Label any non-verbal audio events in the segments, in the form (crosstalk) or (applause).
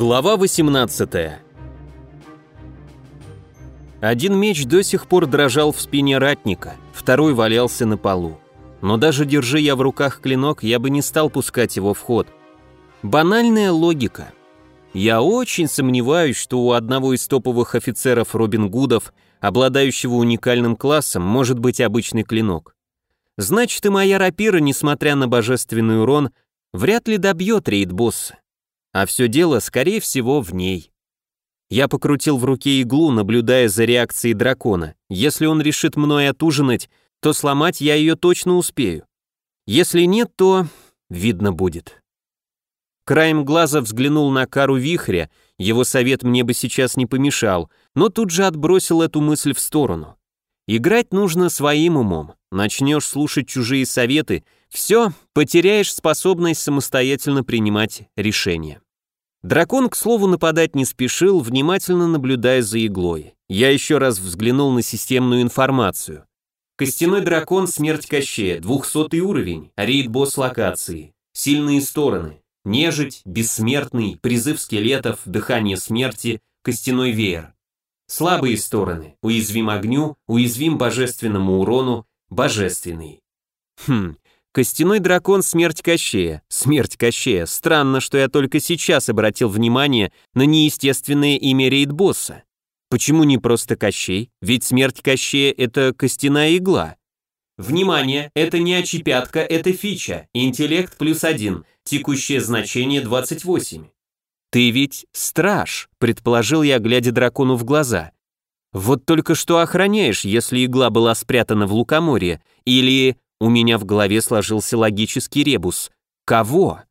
Глава 18 Один меч до сих пор дрожал в спине ратника, второй валялся на полу. Но даже держа я в руках клинок, я бы не стал пускать его в ход. Банальная логика. Я очень сомневаюсь, что у одного из топовых офицеров Робин Гудов, обладающего уникальным классом, может быть обычный клинок. Значит, и моя рапира, несмотря на божественный урон, вряд ли добьет рейд-босса. А все дело, скорее всего, в ней. Я покрутил в руке иглу, наблюдая за реакцией дракона. Если он решит мной отужинать, то сломать я ее точно успею. Если нет, то видно будет. Краем глаза взглянул на кару вихря, его совет мне бы сейчас не помешал, но тут же отбросил эту мысль в сторону. Играть нужно своим умом. Начнешь слушать чужие советы, все, потеряешь способность самостоятельно принимать решения. Дракон, к слову, нападать не спешил, внимательно наблюдая за иглой. Я еще раз взглянул на системную информацию. Костяной дракон «Смерть Кощея», 200 уровень, рейд-босс локации. Сильные стороны. Нежить, бессмертный, призыв скелетов, дыхание смерти, костяной веер. Слабые стороны. Уязвим огню, уязвим божественному урону, божественный. Хм, Костяной дракон смерть Кощея. Смерть Кощея. Странно, что я только сейчас обратил внимание на неестественное имя рейд-босса. Почему не просто Кощей? Ведь смерть Кощея — это костяная игла. Внимание, это не очепятка, это фича. Интеллект плюс один. Текущее значение 28. Ты ведь страж, предположил я, глядя дракону в глаза. Вот только что охраняешь, если игла была спрятана в лукоморье, или у меня в голове сложился логический ребус. Кого?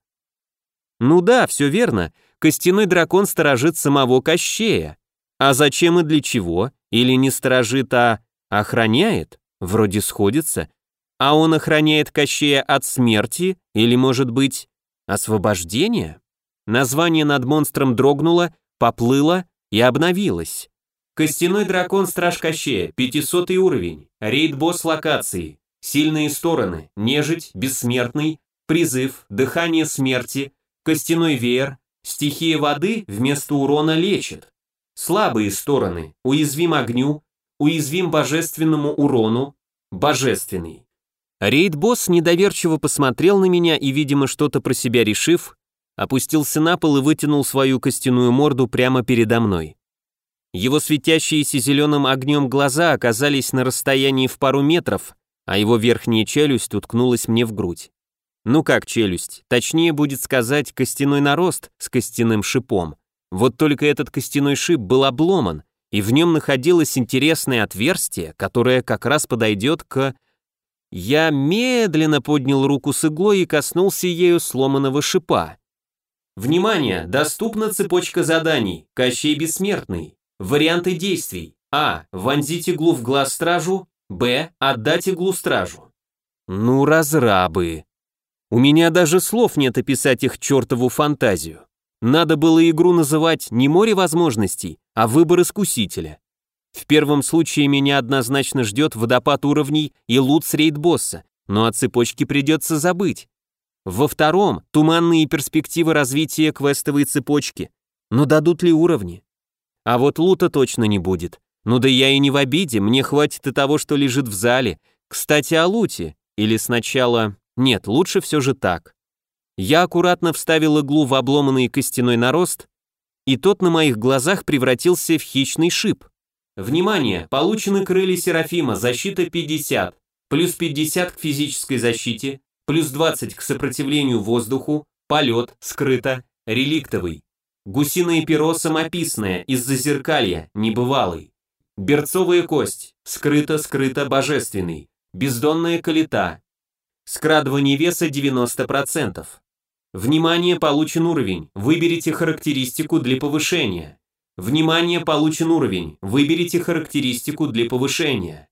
Ну да, все верно. Костяной дракон сторожит самого Кощея. А зачем и для чего? Или не сторожит, а охраняет? Вроде сходится. А он охраняет Кощея от смерти? Или, может быть, освобождения? Название над монстром дрогнуло, поплыло и обновилось. Костяной дракон Страж Кощея, 500 уровень, рейд-босс локации, Сильные стороны, нежить, бессмертный, призыв, дыхание смерти, костяной веер, стихия воды вместо урона лечит. Слабые стороны, уязвим огню, уязвим божественному урону, божественный. Рейд-босс недоверчиво посмотрел на меня и, видимо, что-то про себя решив, опустился на пол и вытянул свою костяную морду прямо передо мной. Его светящиеся зеленым огнем глаза оказались на расстоянии в пару метров, а его верхняя челюсть уткнулась мне в грудь. Ну как челюсть, точнее будет сказать костяной нарост с костяным шипом. Вот только этот костяной шип был обломан, и в нем находилось интересное отверстие, которое как раз подойдет к... Я медленно поднял руку с иглой и коснулся ею сломанного шипа. Внимание! Доступна цепочка заданий. Кощей Бессмертный. Варианты действий. А. Вонзить иглу в глаз стражу. Б. Отдать иглу стражу. Ну, разрабы. У меня даже слов нет описать их чертову фантазию. Надо было игру называть не море возможностей, а выбор искусителя. В первом случае меня однозначно ждет водопад уровней и лут с рейд-босса, но о цепочке придется забыть. Во втором – туманные перспективы развития квестовой цепочки. Но дадут ли уровни? А вот лута точно не будет. Ну да я и не в обиде, мне хватит и того, что лежит в зале. Кстати, о луте. Или сначала... Нет, лучше все же так. Я аккуратно вставил иглу в обломанный костяной нарост, и тот на моих глазах превратился в хищный шип. Внимание! Получены крылья Серафима, защита 50, плюс 50 к физической защите, плюс 20 к сопротивлению воздуху, полет, скрыто, реликтовый. Гусиное перо самописное, из-за зеркалья, небывалый. Берцовая кость. Скрыто-скрыто божественный. Бездонная калита. Скрадывание веса 90%. Внимание, получен уровень. Выберите характеристику для повышения. Внимание, получен уровень. Выберите характеристику для повышения.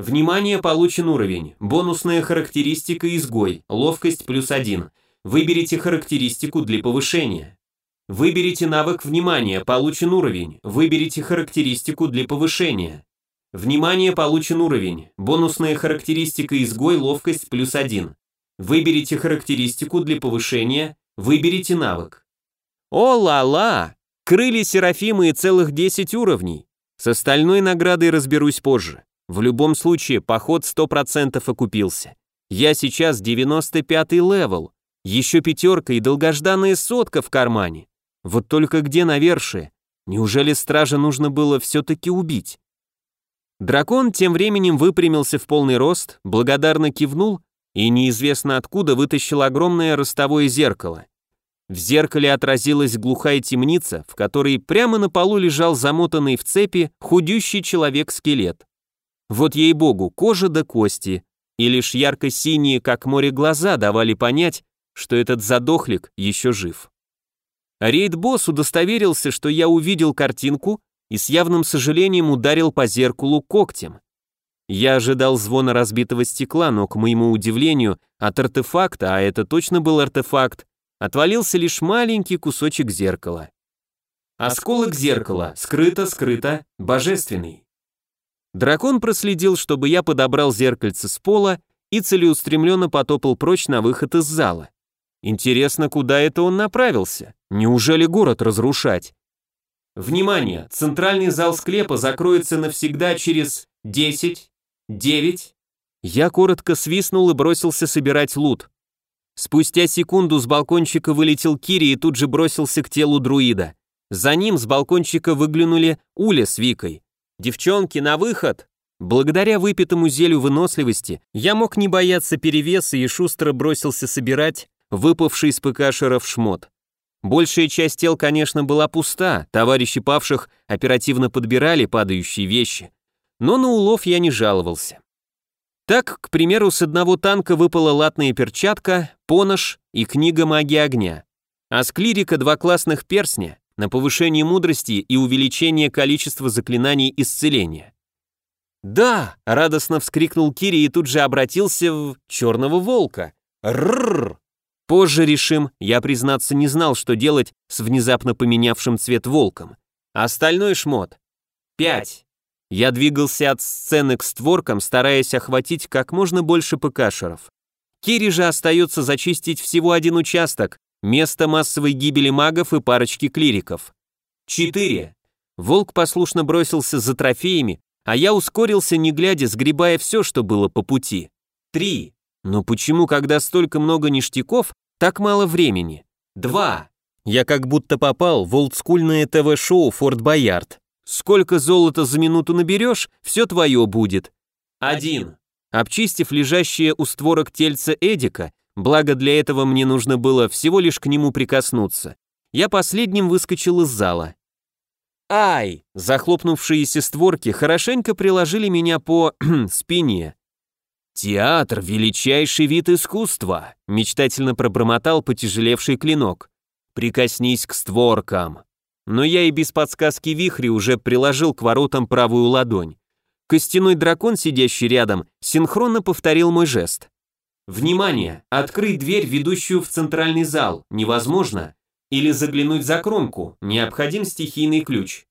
Внимание, получен уровень. Бонусная характеристика изгой. Ловкость плюс 1. Выберите характеристику для повышения. Выберите навык внимания, получен уровень. Выберите характеристику для повышения. Внимание, получен уровень. Бонусная характеристика изгой, ловкость плюс 1. Выберите характеристику для повышения. Выберите навык. О-ла-ла! Крылья Серафимы и целых 10 уровней. С остальной наградой разберусь позже. В любом случае, поход 100% окупился. Я сейчас 95-й level. Еще пятерка и долгожданная сотка в кармане. Вот только где навершие? Неужели стража нужно было все-таки убить? Дракон тем временем выпрямился в полный рост, благодарно кивнул и неизвестно откуда вытащил огромное ростовое зеркало. В зеркале отразилась глухая темница, в которой прямо на полу лежал замотанный в цепи худющий человек-скелет. Вот ей-богу, кожа до кости, и лишь ярко-синие, как море, глаза давали понять, что этот задохлик еще жив. Рейд-босс удостоверился, что я увидел картинку и с явным сожалением ударил по зеркалу когтем. Я ожидал звона разбитого стекла, но, к моему удивлению, от артефакта, а это точно был артефакт, отвалился лишь маленький кусочек зеркала. Осколок зеркала, скрыто, скрыто, божественный. Дракон проследил, чтобы я подобрал зеркальце с пола и целеустремленно потопал прочь на выход из зала. Интересно, куда это он направился? Неужели город разрушать? Внимание! Центральный зал склепа закроется навсегда через 10, 9. Я коротко свистнул и бросился собирать лут. Спустя секунду с балкончика вылетел Кири и тут же бросился к телу друида. За ним с балкончика выглянули Уля с Викой. «Девчонки, на выход!» Благодаря выпитому зелью выносливости я мог не бояться перевеса и шустро бросился собирать выпавший из ПК шеров шмот. Большая часть тел, конечно, была пуста, товарищи павших оперативно подбирали падающие вещи, но на улов я не жаловался. Так, к примеру, с одного танка выпала латная перчатка, понож и книга магии огня, а с клирика два классных персня на повышение мудрости и увеличение количества заклинаний исцеления. «Да!» — радостно вскрикнул Кири и тут же обратился в черного волка. «Рррр!» Позже решим, я, признаться, не знал, что делать с внезапно поменявшим цвет волком. Остальной шмот. 5. Я двигался от сцены к створкам, стараясь охватить как можно больше ПКшеров. Кири же остается зачистить всего один участок, место массовой гибели магов и парочки клириков. 4. Волк послушно бросился за трофеями, а я ускорился, не глядя, сгребая все, что было по пути. 3. Но почему, когда столько много ништяков, так мало времени. Два. Я как будто попал в олдскульное ТВ-шоу «Форт Боярд». Сколько золота за минуту наберешь, все твое будет. Один. Обчистив лежащее у створок тельца Эдика, благо для этого мне нужно было всего лишь к нему прикоснуться, я последним выскочил из зала. Ай! Захлопнувшиеся створки хорошенько приложили меня по (clears throat) спине. «Театр — величайший вид искусства», — мечтательно пробормотал потяжелевший клинок. «Прикоснись к створкам». Но я и без подсказки вихри уже приложил к воротам правую ладонь. Костяной дракон, сидящий рядом, синхронно повторил мой жест. «Внимание! Открыть дверь, ведущую в центральный зал, невозможно. Или заглянуть за кромку, необходим стихийный ключ».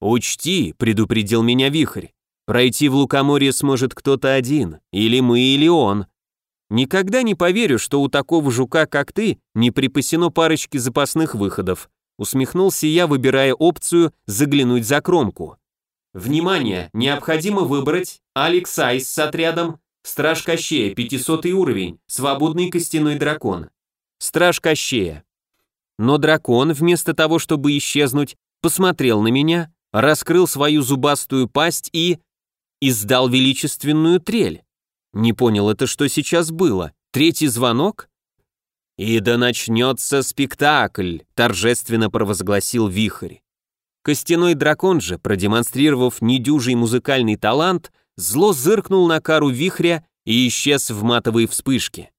«Учти», — предупредил меня вихрь, Пройти в Лукоморье сможет кто-то один, или мы, или он. Никогда не поверю, что у такого жука, как ты, не припасено парочки запасных выходов. Усмехнулся я, выбирая опцию «заглянуть за кромку». Внимание, необходимо выбрать Алекс Айс с отрядом, Страж Кощея, 500 уровень, свободный костяной дракон. Страж Кощея. Но дракон, вместо того, чтобы исчезнуть, посмотрел на меня, раскрыл свою зубастую пасть и издал величественную трель. Не понял, это что сейчас было? Третий звонок? «И да начнется спектакль», — торжественно провозгласил Вихрь. Костяной дракон же, продемонстрировав недюжий музыкальный талант, зло зыркнул на кару вихря и исчез в матовой вспышке.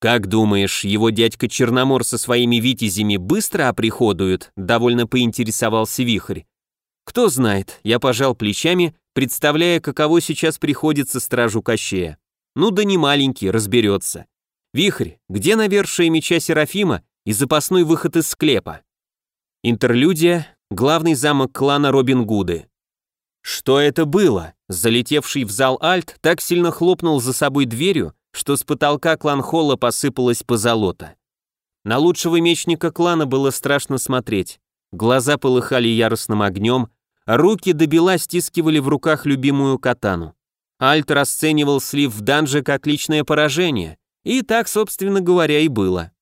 «Как думаешь, его дядька Черномор со своими витязями быстро оприходует?» — довольно поинтересовался вихрь. «Кто знает», — я пожал плечами представляя, каково сейчас приходится стражу Кощея. Ну да не маленький, разберется. Вихрь, где навершие меча Серафима и запасной выход из склепа? Интерлюдия, главный замок клана Робин Гуды. Что это было? Залетевший в зал Альт так сильно хлопнул за собой дверью, что с потолка клан Холла посыпалась позолота. На лучшего мечника клана было страшно смотреть. Глаза полыхали яростным огнем, руки до бела стискивали в руках любимую катану. Альт расценивал слив в данже как личное поражение, и так, собственно говоря, и было.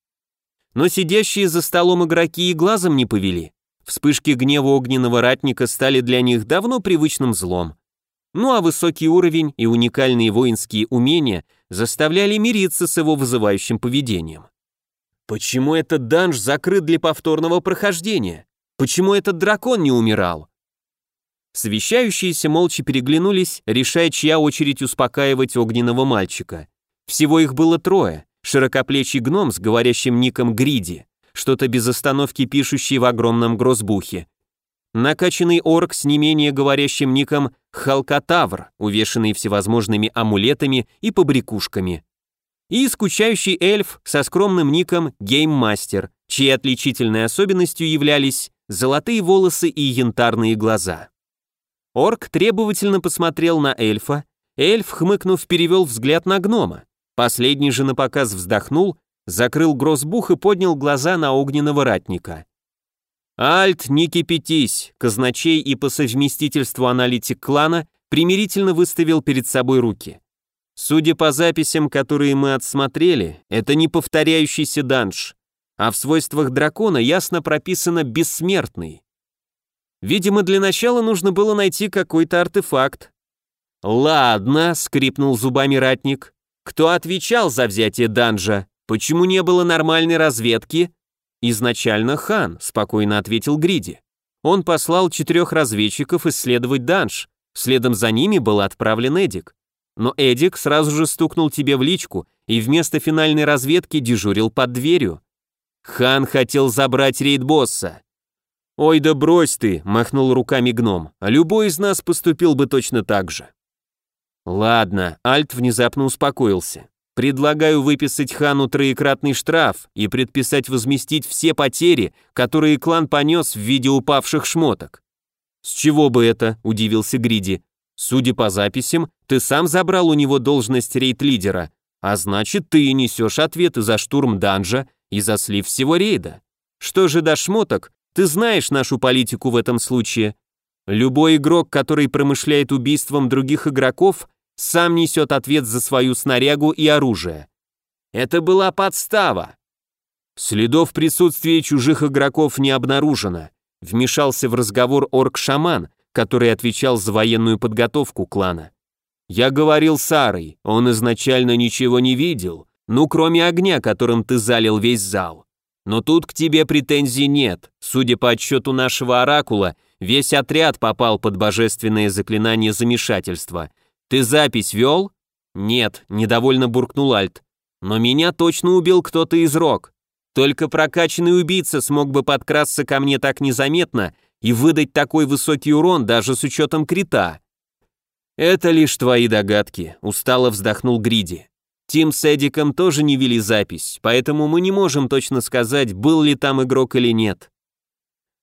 Но сидящие за столом игроки и глазом не повели. Вспышки гнева огненного ратника стали для них давно привычным злом. Ну а высокий уровень и уникальные воинские умения заставляли мириться с его вызывающим поведением. Почему этот данж закрыт для повторного прохождения? Почему этот дракон не умирал? Совещающиеся молча переглянулись, решая, чья очередь успокаивать огненного мальчика. Всего их было трое. Широкоплечий гном с говорящим ником Гриди, что-то без остановки пишущий в огромном грозбухе. Накачанный орк с не менее говорящим ником Халкатавр, увешанный всевозможными амулетами и побрякушками. И скучающий эльф со скромным ником Гейммастер, чьей отличительной особенностью являлись золотые волосы и янтарные глаза. Орк требовательно посмотрел на эльфа, эльф, хмыкнув, перевел взгляд на гнома. Последний же напоказ вздохнул, закрыл грозбух и поднял глаза на огненного ратника. «Альт, не кипятись!» Казначей и по совместительству аналитик клана примирительно выставил перед собой руки. Судя по записям, которые мы отсмотрели, это не повторяющийся данж, а в свойствах дракона ясно прописано «бессмертный». Видимо, для начала нужно было найти какой-то артефакт. «Ладно», — скрипнул зубами ратник. «Кто отвечал за взятие данжа? Почему не было нормальной разведки?» «Изначально хан», — спокойно ответил Гриди. Он послал четырех разведчиков исследовать данж. Следом за ними был отправлен Эдик. Но Эдик сразу же стукнул тебе в личку и вместо финальной разведки дежурил под дверью. Хан хотел забрать рейд-босса. «Ой, да брось ты!» – махнул руками гном. «Любой из нас поступил бы точно так же». Ладно, Альт внезапно успокоился. Предлагаю выписать хану троекратный штраф и предписать возместить все потери, которые клан понес в виде упавших шмоток. «С чего бы это?» – удивился Гриди. «Судя по записям, ты сам забрал у него должность рейд-лидера, а значит, ты и несешь ответы за штурм данжа и за слив всего рейда. Что же до шмоток, ты знаешь нашу политику в этом случае. Любой игрок, который промышляет убийством других игроков, сам несет ответ за свою снарягу и оружие. Это была подстава. Следов присутствия чужих игроков не обнаружено. Вмешался в разговор орк-шаман, который отвечал за военную подготовку клана. Я говорил с Арой, он изначально ничего не видел, ну кроме огня, которым ты залил весь зал. Но тут к тебе претензий нет. Судя по отчету нашего оракула, весь отряд попал под божественное заклинание замешательства. Ты запись вел? Нет, недовольно буркнул Альт. Но меня точно убил кто-то из рок. Только прокачанный убийца смог бы подкрасться ко мне так незаметно и выдать такой высокий урон даже с учетом крита. Это лишь твои догадки, устало вздохнул Гриди. Тим с Эдиком тоже не вели запись, поэтому мы не можем точно сказать, был ли там игрок или нет.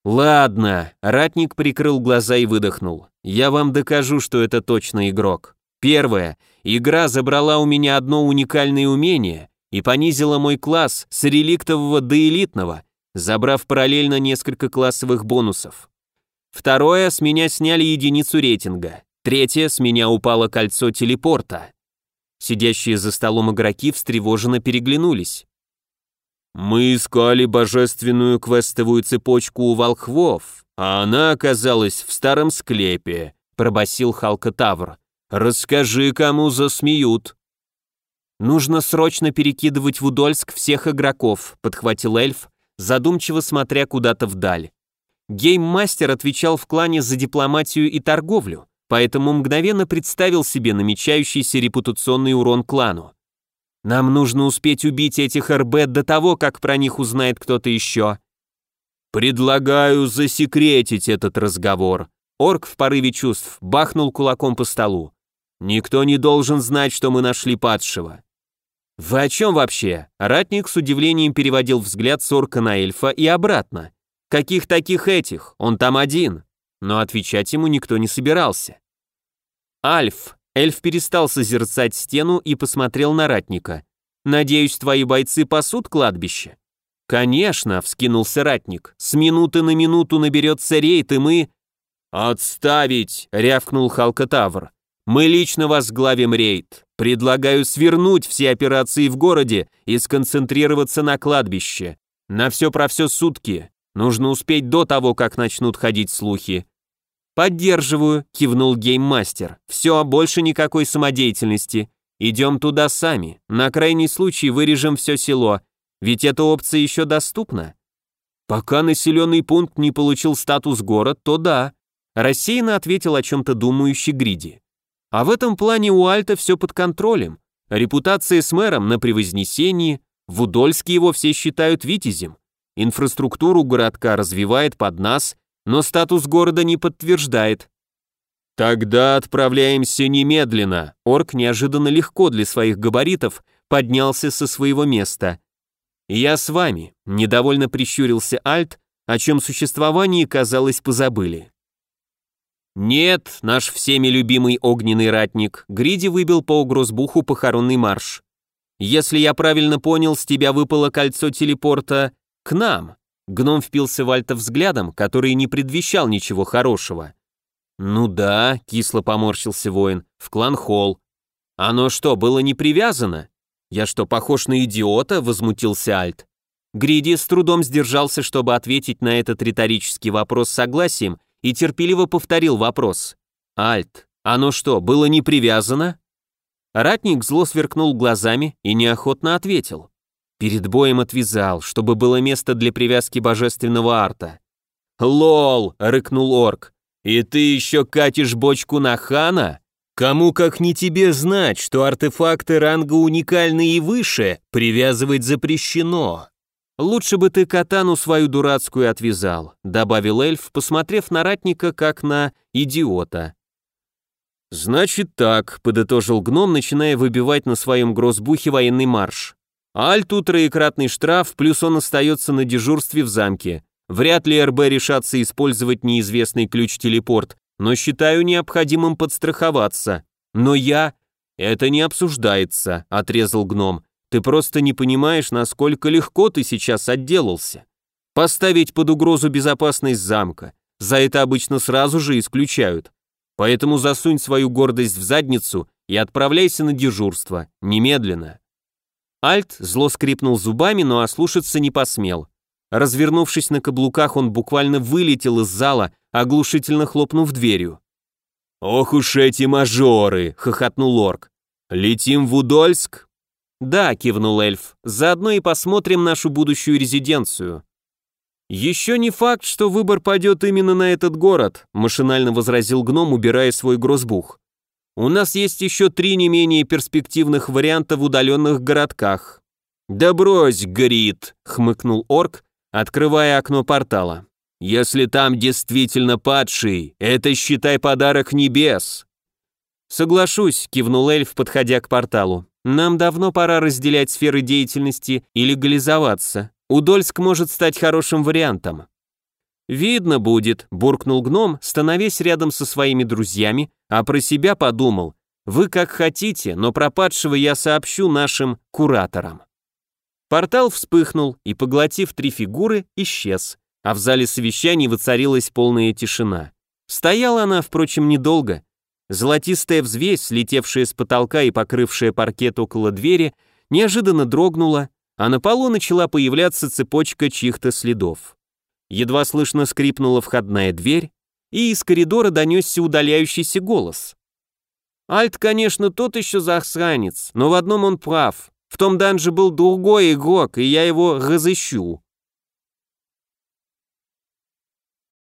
Ладно, ратник прикрыл глаза и выдохнул. Я вам докажу, что это точно игрок. Первое. Игра забрала у меня одно уникальное умение и понизила мой класс с реликтового до элитного, забрав параллельно несколько классовых бонусов. Второе, с меня сняли единицу рейтинга. Третье, с меня упало кольцо телепорта. Сидящие за столом игроки встревоженно переглянулись. «Мы искали божественную квестовую цепочку у волхвов, а она оказалась в старом склепе», — пробасил Халка Тавр. «Расскажи, кому засмеют». «Нужно срочно перекидывать в Удольск всех игроков», — подхватил эльф, задумчиво смотря куда-то вдаль. Гейммастер отвечал в клане за дипломатию и торговлю поэтому мгновенно представил себе намечающийся репутационный урон клану. Нам нужно успеть убить этих РБ до того, как про них узнает кто-то еще. Предлагаю засекретить этот разговор. Орк в порыве чувств бахнул кулаком по столу. Никто не должен знать, что мы нашли падшего. Вы о чем вообще? Ратник с удивлением переводил взгляд с орка на эльфа и обратно. Каких таких этих? Он там один. Но отвечать ему никто не собирался. «Альф!» Эльф перестал созерцать стену и посмотрел на ратника. «Надеюсь, твои бойцы пасут кладбище?» «Конечно», — вскинулся ратник, — «с минуты на минуту наберется рейд, и мы...» «Отставить!» — рявкнул Халкотавр. «Мы лично возглавим рейд. Предлагаю свернуть все операции в городе и сконцентрироваться на кладбище. На все про все сутки. Нужно успеть до того, как начнут ходить слухи». «Поддерживаю», — кивнул гейммастер. «Все, больше никакой самодеятельности. Идем туда сами. На крайний случай вырежем все село. Ведь эта опция еще доступна». «Пока населенный пункт не получил статус город, то да», рассеянно ответил о чем-то думающий Гриди. А в этом плане у Альта все под контролем. Репутация с мэром на превознесении, в Удольске его все считают витязем. Инфраструктуру городка развивает под нас, но статус города не подтверждает. Тогда отправляемся немедленно. Орк неожиданно легко для своих габаритов поднялся со своего места. Я с вами, недовольно прищурился Альт, о чем существовании, казалось, позабыли. «Нет, наш всеми любимый огненный ратник, Гриди выбил по угрозбуху похоронный марш. Если я правильно понял, с тебя выпало кольцо телепорта к нам». Гном впился в Альта взглядом, который не предвещал ничего хорошего. «Ну да», — кисло поморщился воин, — «в клан-холл». «Оно что, было не привязано?» «Я что, похож на идиота?» — возмутился Альт. Гриди с трудом сдержался, чтобы ответить на этот риторический вопрос согласием, и терпеливо повторил вопрос. «Альт, оно что, было не привязано?» Ратник зло сверкнул глазами и неохотно ответил. Перед боем отвязал, чтобы было место для привязки божественного арта. «Лол!» — рыкнул орк. «И ты еще катишь бочку на хана? Кому как не тебе знать, что артефакты ранга уникальны и выше, привязывать запрещено!» «Лучше бы ты катану свою дурацкую отвязал», добавил эльф, посмотрев на ратника как на идиота. «Значит так», — подытожил гном, начиная выбивать на своем грозбухе военный марш. «Альту троекратный штраф, плюс он остается на дежурстве в замке. Вряд ли РБ решатся использовать неизвестный ключ-телепорт, но считаю необходимым подстраховаться. Но я...» «Это не обсуждается», — отрезал гном. Ты просто не понимаешь, насколько легко ты сейчас отделался. Поставить под угрозу безопасность замка. За это обычно сразу же исключают. Поэтому засунь свою гордость в задницу и отправляйся на дежурство. Немедленно. Альт зло скрипнул зубами, но ослушаться не посмел. Развернувшись на каблуках, он буквально вылетел из зала, оглушительно хлопнув дверью. «Ох уж эти мажоры!» — хохотнул орк. «Летим в Удольск?» «Да», — кивнул эльф, — «заодно и посмотрим нашу будущую резиденцию». «Еще не факт, что выбор пойдет именно на этот город», — машинально возразил гном, убирая свой грозбух. «У нас есть еще три не менее перспективных варианта в удаленных городках». «Да брось, Грит», — хмыкнул орк, открывая окно портала. «Если там действительно падший, это, считай, подарок небес». «Соглашусь», — кивнул эльф, подходя к порталу. Нам давно пора разделять сферы деятельности и легализоваться. Удольск может стать хорошим вариантом. Видно будет, буркнул гном, становясь рядом со своими друзьями, а про себя подумал. Вы как хотите, но пропадшего я сообщу нашим кураторам. Портал вспыхнул и, поглотив три фигуры, исчез, а в зале совещаний воцарилась полная тишина. Стояла она, впрочем, недолго, Золотистая взвесь, слетевшая с потолка и покрывшая паркет около двери, неожиданно дрогнула, а на полу начала появляться цепочка чьих-то следов. Едва слышно скрипнула входная дверь, и из коридора донесся удаляющийся голос. Альт, конечно, тот еще засранец, но в одном он прав. В том данже был другой игрок, и я его разыщу.